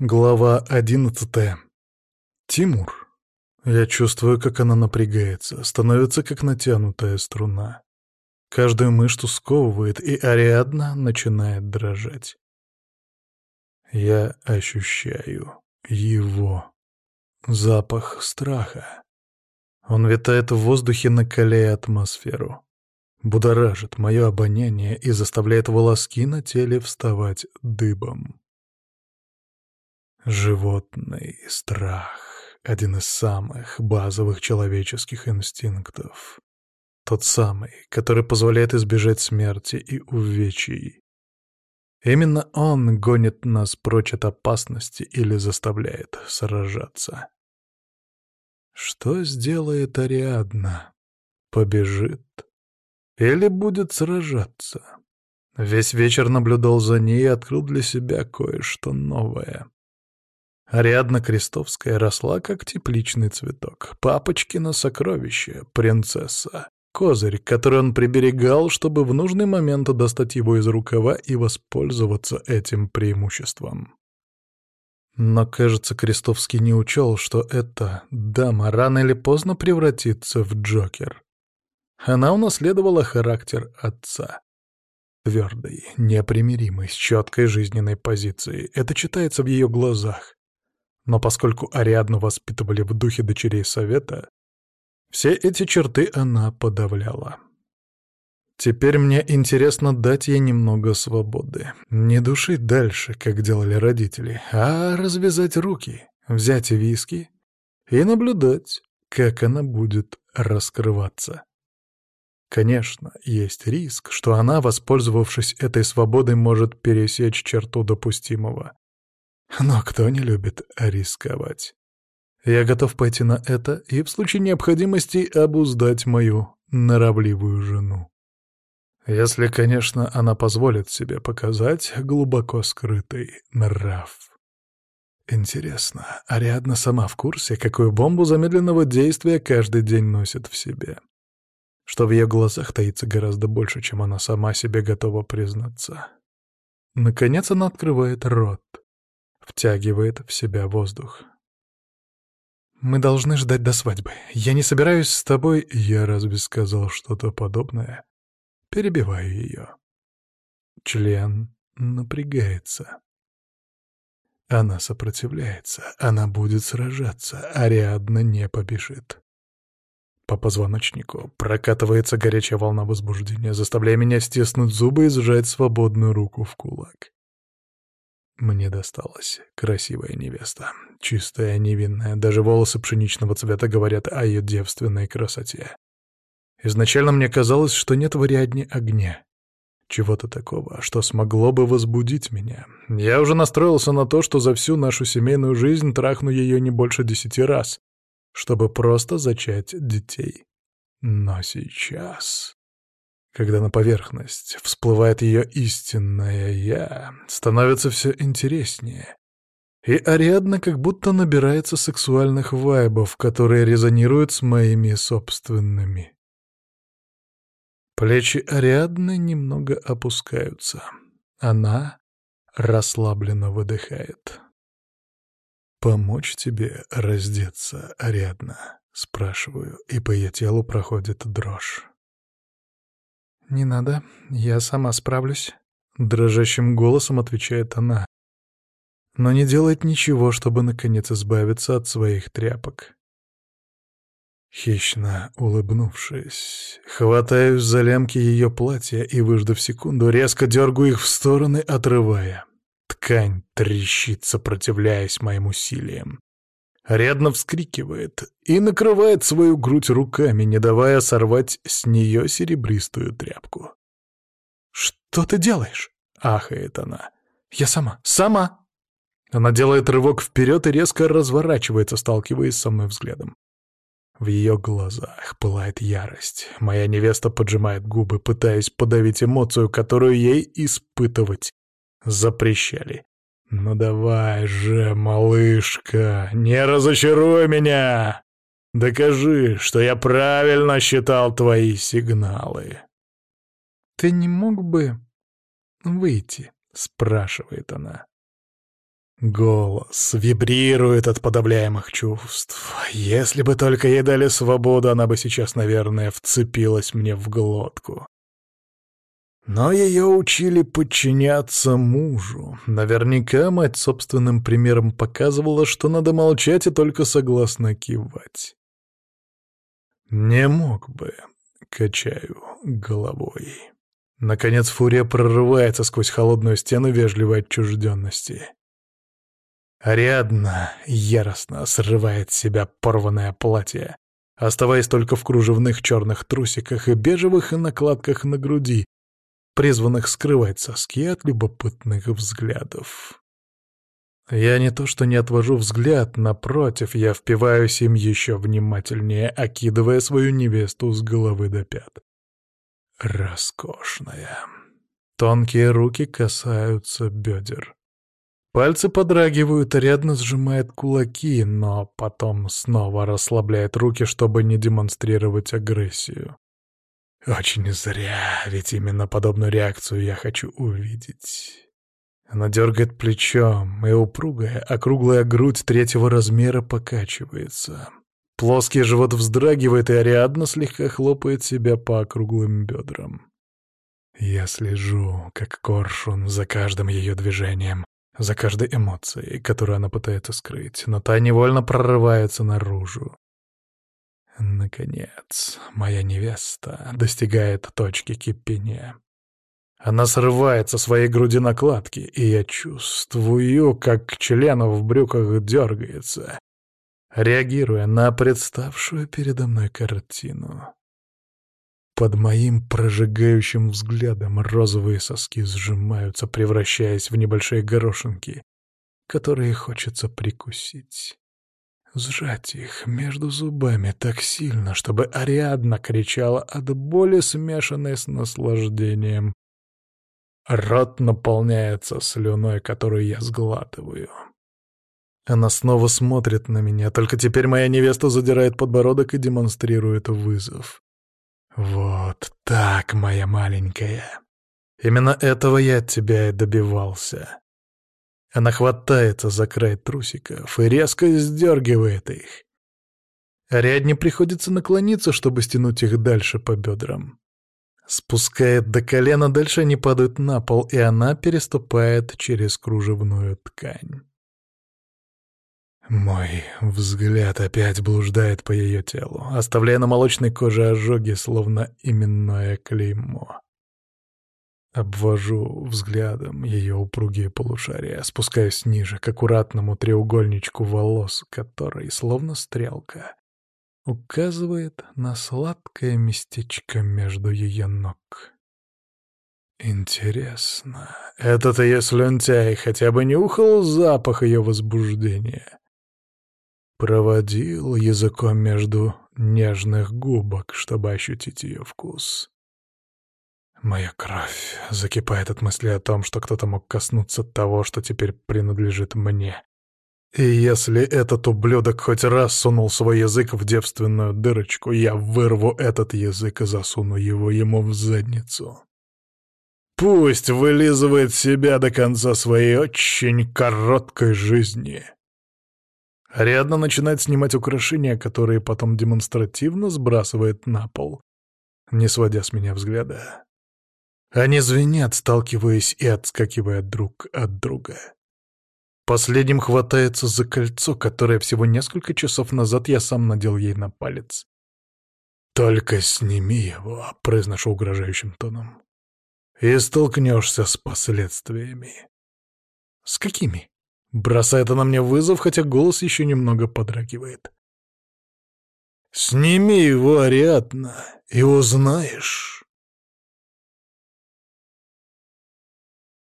Глава одиннадцатая. Тимур. Я чувствую, как она напрягается, становится как натянутая струна. Каждую мышцу сковывает, и Ариадна начинает дрожать. Я ощущаю его. Запах страха. Он витает в воздухе, накаляя атмосферу. Будоражит мое обоняние и заставляет волоски на теле вставать дыбом. Животный страх — один из самых базовых человеческих инстинктов. Тот самый, который позволяет избежать смерти и увечий. Именно он гонит нас прочь от опасности или заставляет сражаться. Что сделает Ариадна? Побежит? Или будет сражаться? Весь вечер наблюдал за ней и открыл для себя кое-что новое. Ариадна Крестовская росла как тепличный цветок. Папочкино сокровище, принцесса. Козырь, который он приберегал, чтобы в нужный момент достать его из рукава и воспользоваться этим преимуществом. Но, кажется, Крестовский не учел, что эта дама рано или поздно превратится в Джокер. Она унаследовала характер отца. Твердый, непримиримый, с четкой жизненной позицией. Это читается в ее глазах. Но поскольку Ариадну воспитывали в духе дочерей Совета, все эти черты она подавляла. Теперь мне интересно дать ей немного свободы. Не душить дальше, как делали родители, а развязать руки, взять виски и наблюдать, как она будет раскрываться. Конечно, есть риск, что она, воспользовавшись этой свободой, может пересечь черту допустимого. Но кто не любит рисковать? Я готов пойти на это и в случае необходимости обуздать мою норовливую жену. Если, конечно, она позволит себе показать глубоко скрытый нрав. Интересно, Ариадна сама в курсе, какую бомбу замедленного действия каждый день носит в себе? Что в ее глазах таится гораздо больше, чем она сама себе готова признаться. Наконец она открывает рот втягивает в себя воздух. «Мы должны ждать до свадьбы. Я не собираюсь с тобой...» Я разве сказал что-то подобное? Перебиваю ее. Член напрягается. Она сопротивляется, она будет сражаться, Ариадна не побежит. По позвоночнику прокатывается горячая волна возбуждения, заставляя меня стиснуть зубы и сжать свободную руку в кулак. Мне досталась красивая невеста, чистая, невинная, даже волосы пшеничного цвета говорят о ее девственной красоте. Изначально мне казалось, что нет в огня. Чего-то такого, что смогло бы возбудить меня. Я уже настроился на то, что за всю нашу семейную жизнь трахну ее не больше десяти раз, чтобы просто зачать детей. Но сейчас... Когда на поверхность всплывает ее истинное «я», становится все интереснее. И Ариадна как будто набирается сексуальных вайбов, которые резонируют с моими собственными. Плечи Ариадны немного опускаются. Она расслабленно выдыхает. «Помочь тебе раздеться, Ариадна?» — спрашиваю, и по ее телу проходит дрожь. «Не надо, я сама справлюсь», — дрожащим голосом отвечает она. Но не делает ничего, чтобы наконец избавиться от своих тряпок. Хищно улыбнувшись, хватаюсь за лямки ее платья и, выждав секунду, резко дергаю их в стороны, отрывая. Ткань трещит, сопротивляясь моим усилиям. Рядно вскрикивает и накрывает свою грудь руками, не давая сорвать с нее серебристую тряпку. «Что ты делаешь?» — ахает она. «Я сама, сама!» Она делает рывок вперед и резко разворачивается, сталкиваясь со мной взглядом. В ее глазах пылает ярость. Моя невеста поджимает губы, пытаясь подавить эмоцию, которую ей испытывать запрещали. «Ну давай же, малышка, не разочаруй меня! Докажи, что я правильно считал твои сигналы!» «Ты не мог бы выйти?» — спрашивает она. Голос вибрирует от подавляемых чувств. Если бы только ей дали свободу, она бы сейчас, наверное, вцепилась мне в глотку. Но ее учили подчиняться мужу. Наверняка мать собственным примером показывала, что надо молчать и только согласно кивать. Не мог бы, качаю головой. Наконец фурия прорывается сквозь холодную стену вежливой отчужденности. Ариадна яростно срывает с себя порванное платье, оставаясь только в кружевных черных трусиках и бежевых накладках на груди, призванных скрывать соски от любопытных взглядов. Я не то что не отвожу взгляд, напротив, я впиваюсь им еще внимательнее, окидывая свою невесту с головы до пят. Роскошная. Тонкие руки касаются бедер. Пальцы подрагивают, рядно сжимает кулаки, но потом снова расслабляет руки, чтобы не демонстрировать агрессию. Очень зря, ведь именно подобную реакцию я хочу увидеть. Она дергает плечом, и упругая, округлая грудь третьего размера покачивается. Плоский живот вздрагивает, и Ариадна слегка хлопает себя по округлым бедрам. Я слежу, как коршун, за каждым ее движением, за каждой эмоцией, которую она пытается скрыть, но та невольно прорывается наружу. Наконец, моя невеста достигает точки кипения. Она срывает со своей груди накладки, и я чувствую, как член в брюках дергается, реагируя на представшую передо мной картину. Под моим прожигающим взглядом розовые соски сжимаются, превращаясь в небольшие горошинки, которые хочется прикусить. Сжать их между зубами так сильно, чтобы Ариадна кричала от боли, смешанной с наслаждением. Рот наполняется слюной, которую я сглатываю. Она снова смотрит на меня, только теперь моя невеста задирает подбородок и демонстрирует вызов. «Вот так, моя маленькая. Именно этого я от тебя и добивался». Она хватается за край трусиков и резко сдергивает их. Ариадне приходится наклониться, чтобы стянуть их дальше по бедрам. Спускает до колена, дальше они падают на пол, и она переступает через кружевную ткань. Мой взгляд опять блуждает по ее телу, оставляя на молочной коже ожоги, словно именное клеймо. Обвожу взглядом ее упругие полушария, спускаясь ниже, к аккуратному треугольничку волос, который, словно стрелка, указывает на сладкое местечко между ее ног. Интересно, этот ее слюнтяй хотя бы нюхал запах ее возбуждения? Проводил языком между нежных губок, чтобы ощутить ее вкус. Моя кровь закипает от мысли о том, что кто-то мог коснуться того, что теперь принадлежит мне. И если этот ублюдок хоть раз сунул свой язык в девственную дырочку, я вырву этот язык и засуну его ему в задницу. Пусть вылизывает себя до конца своей очень короткой жизни. Ариадна начинает снимать украшения, которые потом демонстративно сбрасывает на пол, не сводя с меня взгляда. Они звенят, сталкиваясь и отскакивая друг от друга. Последним хватается за кольцо, которое всего несколько часов назад я сам надел ей на палец. «Только сними его», — произношу угрожающим тоном, — «и столкнешься с последствиями». «С какими?» Бросает она мне вызов, хотя голос еще немного подрагивает. «Сними его, Ариадна, и узнаешь».